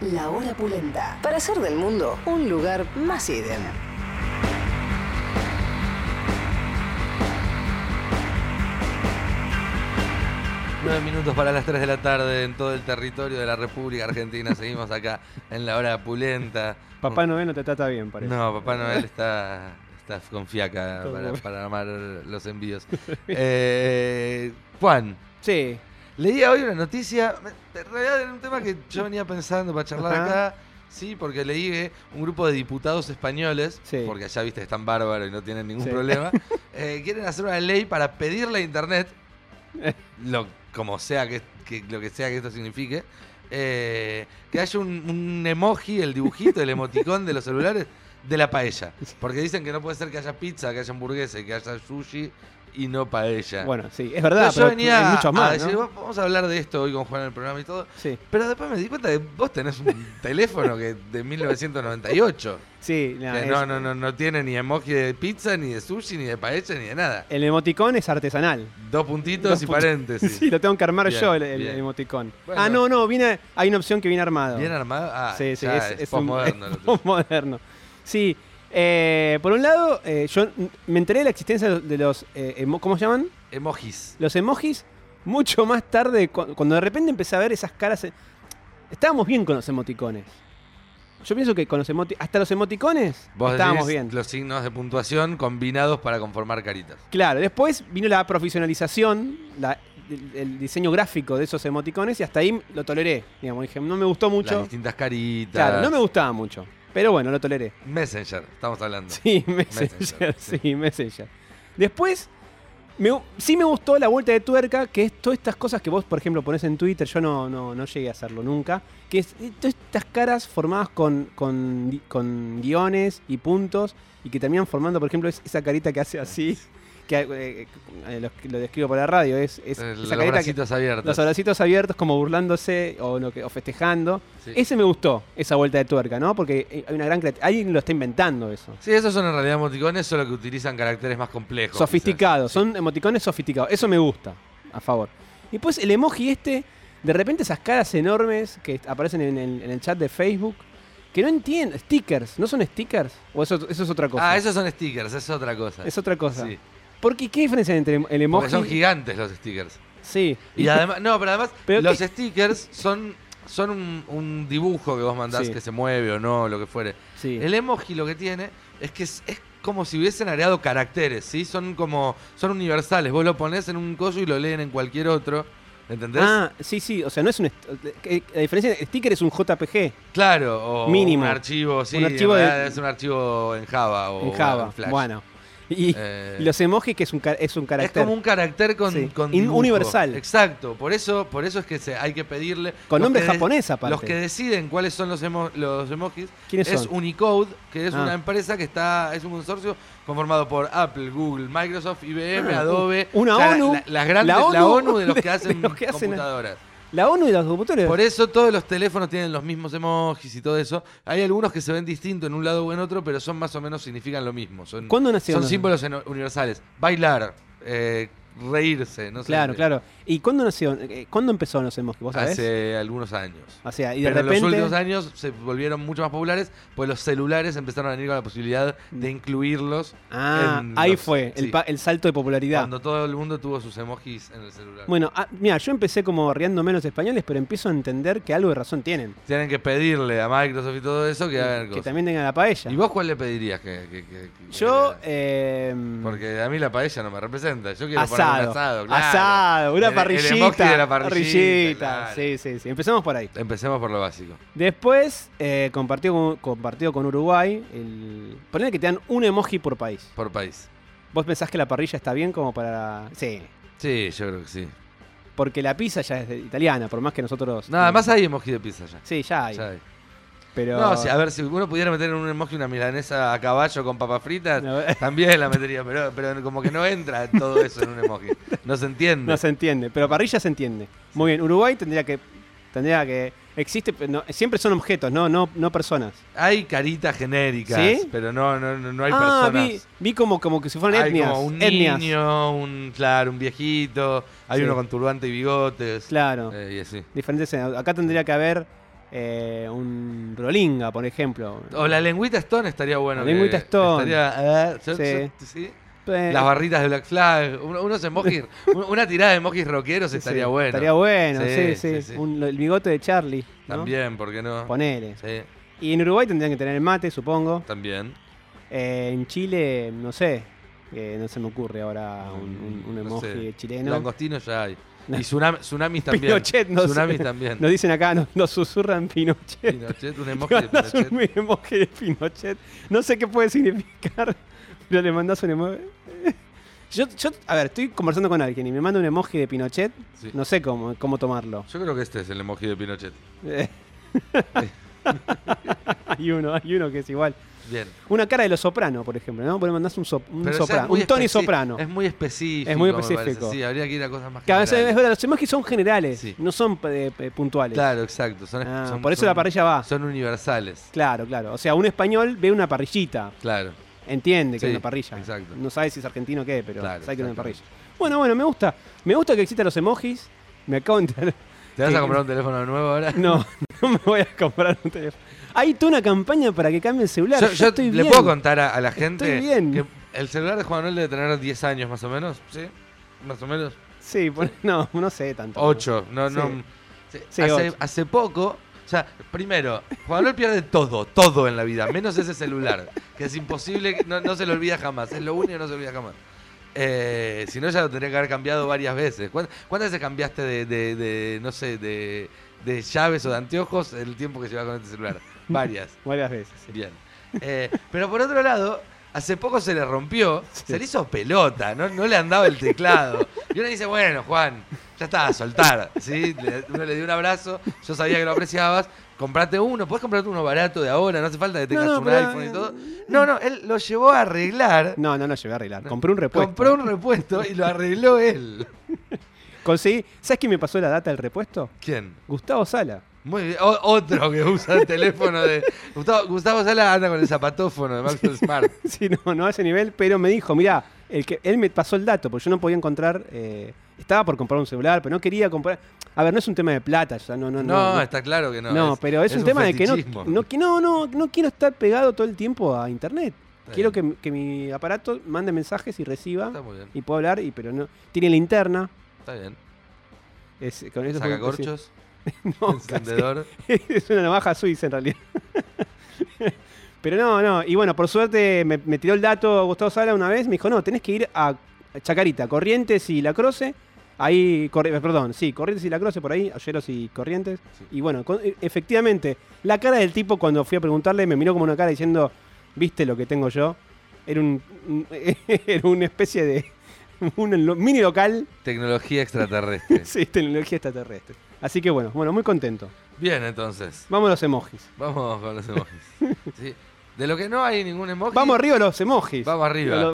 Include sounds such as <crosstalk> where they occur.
La Hora Pulenta. Para hacer del mundo un lugar más idem. Nueve minutos para las 3 de la tarde en todo el territorio de la República Argentina. Seguimos acá en la hora pulenta. Papá Noel no te trata bien, parece. No, Papá Noel está, está con fiaca para armar los envíos. Eh, Juan, Sí, leía hoy una noticia, en realidad era un tema que yo venía pensando para charlar Ajá. acá. Sí, porque leí que un grupo de diputados españoles, Sí. porque allá viste que están bárbaros y no tienen ningún Sí. problema, <laughs> eh, quieren hacer una ley para pedirle a internet <laughs> lo, como sea que, que- lo que sea que esto signifique, eh, que haya un, un emoji, el dibujito, el emoticón de los celulares de la paella. <laughs> Porque dicen que no puede ser que haya pizza, que haya hamburguesa y que haya sushi y no paella. bueno, sí, es verdad, Entonces yo pero venía hay muchos a decir, ¿no? "Va- vamos a hablar de esto hoy con Juan en el programa y todo. Sí, Pero después me di cuenta que vos tenés un <laughs> teléfono que de 1998. sí, no, es- no, no, no, no tiene ni emoji de pizza, ni de sushi, ni de paella, ni de nada. El emoticón es artesanal. Dos puntitos Dos y paréntesis. <laughs> Sí, lo tengo que armar Bien, yo el, el emoticón. Bueno. ah, no, no, viene, hay una opción que viene armado. Bien armado. Ah, sí, sí, ya es, es, un- postmoderno. <laughs> es postmoderno. Sí, eh, por un lado, eh, yo me enteré de la existencia de los, eh, emo- ¿cómo se llaman? Emojis. Los emojis mucho más tarde, cu- cuando de repente empecé a ver esas caras. Estábamos bien con los emoticones. Yo pienso que con los emoti hasta los emoticones Vos estábamos decís bien. los signos de puntuación combinados para conformar caritas. Claro, después vino la profesionalización, la- el, el diseño gráfico de esos emoticones y hasta ahí lo toleré. Digamos, dije, no me gustó Las mucho. distintas caritas. Claro, no me gustaba mucho. Pero bueno, lo toleré. Messenger, estamos hablando. Sí, <laughs> Messenger, Messenger, sí. sí, Messenger. Después, me sí me gustó la vuelta de tuerca, que es todas estas cosas que vos, por ejemplo, pones en Twitter, yo no, no, no llegué a hacerlo nunca, que es eh, todas estas caras formadas con, con, con guiones y puntos, y que terminan formando, por ejemplo, es- esa carita que hace así, que eh, eh, lo, lo describo por la radio, es, es Eh, esa los carita que, bracitos abiertos. los abracitos abiertos como burlándose o, que, festejando. Sí. Ese me gustó, esa vuelta de tuerca, ¿no? Porque eh, hay una gran. Alguien lo está inventando eso. Sí, esos son en realidad emoticones, solo que utilizan caracteres más complejos. Sofisticados, son emoticones sofisticados. Eso me gusta, a favor. Y pues el emoji este, de repente esas caras enormes que aparecen en el, en el chat de Facebook, que no entiendo, stickers, ¿no son stickers? ¿O eso, eso es otra cosa? Ah, esos son stickers, es otra cosa. Es otra cosa. Sí, Porque, ¿qué diferencia hay entre el emoji? porque son gigantes los stickers. Sí. Y además, no, pero además, Pero los qué- stickers son, son un, un dibujo que vos mandás Sí. que se mueve o no, lo que fuere. sí. El emoji lo que tiene es que es, es como si hubiesen agregado caracteres, ¿sí? Son como, son universales. Vos lo pones en un coso y lo leen en cualquier otro. ¿Entendés? Ah, sí, sí. O sea, no es un. est- eh, La diferencia, el sticker es un JPG Claro, o Mínimo. un archivo, sí, Un archivo de- es un archivo en Java o en Java. en Flash. Bueno. <laughs> Y, Eh, y los emojis, que es un, es un Es carácter. como un carácter con, Sí. con universal. Exacto, por eso, por eso es que se, hay que pedirle. Con nombre japonés, aparte. Los que deciden cuáles son los, emo- los emojis ¿Quiénes es son? Unicode, que es Ah. una empresa que está, es un consorcio conformado por Apple, Google, Microsoft, IBM, Ah, Adobe. una o sea, la- ONU, la, las grandes, la la ONU ONU, de los de- que hacen, de los que hacen- computadoras. La ONU y los computadores. Por eso todos los teléfonos tienen los mismos emojis y todo eso. Hay algunos que se ven distintos en un lado o en otro, pero son más o menos significan lo mismo. Son, ¿Cuándo son los- símbolos en- universales. Bailar, eh, reírse, no sé. Claro, claro. ¿Y cuándo nació? eh, ¿Cuándo empezaron los emojis? ¿Vos sabés? Hace algunos años. O sea, y de Pero en repente. los últimos años se volvieron mucho más populares, pues los celulares empezaron a venir con la posibilidad de incluirlos Ah, en ahí los- fue, el, pa- el salto de popularidad. cuando todo el mundo tuvo sus emojis en el celular. Bueno, ah, mira, yo empecé como riendo menos españoles, pero empiezo a entender que algo de razón tienen. Tienen que pedirle a Microsoft y todo eso que hagan Que también tengan la paella. ¿Y vos cuál le pedirías que, que- que- que- Yo, eh, Porque a mí la paella no me representa. Yo quiero poner asado. un asado, claro. Asado, una El- el parrillita. emoji de la parrillita, parrillita, claro. Sí, sí, sí. Empecemos por ahí. Empecemos por lo básico. Después, eh, compartido, con, compartido con Uruguay, el... ponele que te dan un emoji por país. Por país. ¿Vos pensás que la parrilla está bien como para...? Sí. Sí, yo creo que sí. Porque la pizza ya es italiana, por más que nosotros... Nada más hay emoji de pizza ya. Sí, ya hay. Ya hay. Pero... No, sí, a ver, si uno pudiera meter en un emoji una milanesa a caballo con papas fritas, No, <laughs> también la metería, pero, pero como que no entra todo eso en un emoji. No se entiende. no se entiende, pero parrilla se entiende. Muy bien, Uruguay tendría que... Tendría que... Existe, pero no- siempre son objetos, no, no, no personas. Hay caritas genéricas, ¿Sí? pero no, no, no, no hay ah, personas. vi, vi como, como que si fueran hay etnias. como un etnias. niño, un claro, un viejito, hay Sí. uno con turbante y bigotes. Claro. eh, y así. Diferentes. Acá tendría que haber eh, un Rolinga, por ejemplo. O la lengüita Stone estaría bueno. La lengüita Stone. estaría, eh, Sí. yo- sí. Eh, Las barritas de Black Flag, uno- unos emojis, <laughs> un- una tirada de emojis rockeros sí, estaría bueno. Estaría bueno, sí, Sí, sí. sí, sí. Un- el bigote de Charlie. ¿no? También, ¿por qué no? Ponele. Sí, Y en Uruguay tendrían que tener el mate, supongo. también. Eh, en Chile, no sé. eh, no se me ocurre ahora un, un- un No emoji sé. chileno. Langostinos ya hay. No. Y tsunami, <laughs> tsunamis también. Pinochet, no sé. tsunamis también. Nos dicen acá, nos, nos susurran Pinochet. Pinochet, un emoji de Pinochet. un emoji de Pinochet. No sé qué puede significar, pero le mandás un emoji. Yo, yo, a ver, estoy conversando con alguien y me manda un emoji de Pinochet. Sí. No sé cómo, cómo tomarlo. Yo creo que este es el emoji de Pinochet. Eh. <laughs> hay uno, hay uno que es igual. Bien. Una cara de los soprano, por ejemplo, ¿no? Porque mandás un, sop- un es soprano, un Tony Soprano. Es muy específico. Es muy específico. Sí, habría que ir a cosas más es generales. verdad, los emojis son generales, Sí. no son eh, eh, puntuales. Claro, exacto. Son, Ah, son- por eso son- la parrilla va. Son universales. Claro, claro. O sea, un español ve una parrillita, Claro. entiende que Sí, es una parrilla. exacto. No sabe si es argentino o qué, pero Claro, sabe que es una parrilla. Bueno, bueno, me gusta. Me gusta que existan los emojis. Me acabo de enterar. ¿Te vas a comprar un teléfono nuevo ahora? No, <laughs> no me voy a comprar un teléfono. Hay toda una campaña para que cambie el celular. Yo, Yo, yo estoy le bien. puedo contar a, a la gente Estoy bien. que el celular de Juan Manuel debe tener 10 años más o menos. ¿Sí? Más o menos. Sí, pon- no, no sé tanto. 8. No, Sí. no. sí, Sí, hace, hace poco. O sea, primero, Juan Manuel pierde todo, todo en la vida, menos ese celular, que es imposible, no, no se lo olvida jamás, es lo único que no se olvida jamás. Eh, si no, ya lo tendría que haber cambiado varias veces. ¿Cuán- ¿Cuántas veces cambiaste de, de- de, no sé, de, de llaves o de anteojos el tiempo que lleva con este celular? <laughs> Varias. Varias veces. sí. Bien. Eh, pero por otro lado, hace poco se le rompió, se le hizo pelota, no, no le andaba el teclado. Y uno dice, bueno, Juan, ya está, a soltar. ¿sí? Le- uno le dio un abrazo, yo sabía que lo apreciabas. Comprate uno, puedes comprarte uno barato de ahora, no hace falta que tengas no, un pero- iPhone y todo. No, no, él lo llevó a arreglar, No, no, no llevé a arreglar. Compré un repuesto. compró un repuesto y lo arregló él. Conseguí. ¿Sabes quién me pasó la data del repuesto? ¿Quién? Gustavo Sala. Muy bien. O- otro que usa el teléfono de. Gustavo, Gustavo Sala anda con el zapatófono de Maxwell <laughs> Smart. <laughs> Sí, no, no a ese nivel, pero me dijo, mirá, el que, él me pasó el dato, porque yo no podía encontrar, eh, estaba por comprar un celular, pero no quería comprar. A ver, no es un tema de plata, sea, no, no, No, no. está claro que no. No, pero es, un, tema de que no, no, no, no, no quiero estar pegado todo el tiempo a internet. Está Quiero que, que mi aparato mande mensajes y reciba Está muy bien. y puedo hablar, y pero no. Tiene linterna. Está bien. Es, con eso <laughs> No, encendedor. <laughs> es una navaja suiza en realidad. <laughs> Pero no, no. Y bueno, por suerte me, me tiró el dato Gustavo Sala una vez. Me dijo, no, tenés que ir a Chacarita, Corrientes y La Croce. Ahí, eh, perdón, sí, Corrientes y La Croce por ahí, Olleros y Corrientes. Sí. Y bueno, con- e- efectivamente, la cara del tipo cuando fui a preguntarle me miró como una cara diciendo, ¿viste lo que tengo yo? Era un, <laughs> era una especie de un mini local, Tecnología extraterrestre. <laughs> sí, tecnología extraterrestre. Así que bueno, bueno, muy contento. Bien, entonces. Vamos a los emojis. Vamos con los emojis. Sí. De lo que no hay ningún emoji. Vamos arriba a los emojis. Vamos arriba.